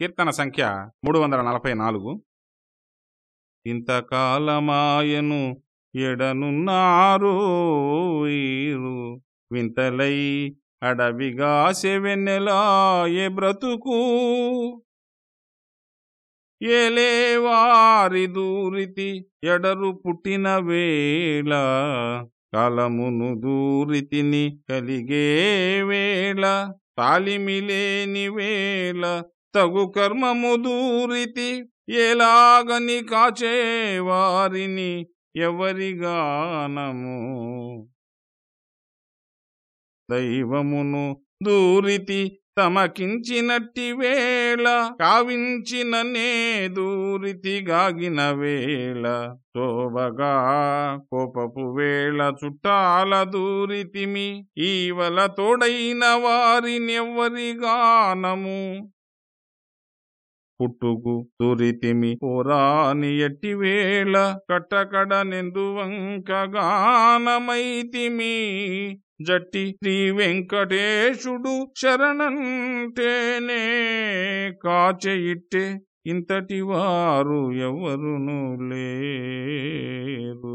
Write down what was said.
కీర్తన సంఖ్య మూడు వందల నలభై నాలుగు. ఇంతకాలమాయను ఎడనున్నారు వింతలై అడవిగా సెవెన్నెలాయే బ్రతుకు? ఏలేవారి దూరితి ఎడరు పుట్టిన వేళ కాలమును దూరితిని కలిగే వేళ తాలిమిలేని వేళ తగు కర్మము దూరితి ఎలాగని కాచేవారిని ఎవరిగానము దైవమును దూరితి తమకించినట్టి వేళ కావించిన నే దూరితి గాగిన వేళ. శోభగా కోపపు వేళ చుట్టాల దూరితిమి ఈవల తోడైన వారినెవ్వరిగానము పుట్టుగు తురితిమి పోరాని ఎట్టి వేళ కట్టకడ నెందు వంకగానమైతిమి జట్టి శ్రీ వెంకటేశుడు శరణంటేనే కాచెయిట్టే ఇంతటి వారు ఎవరును లేరు.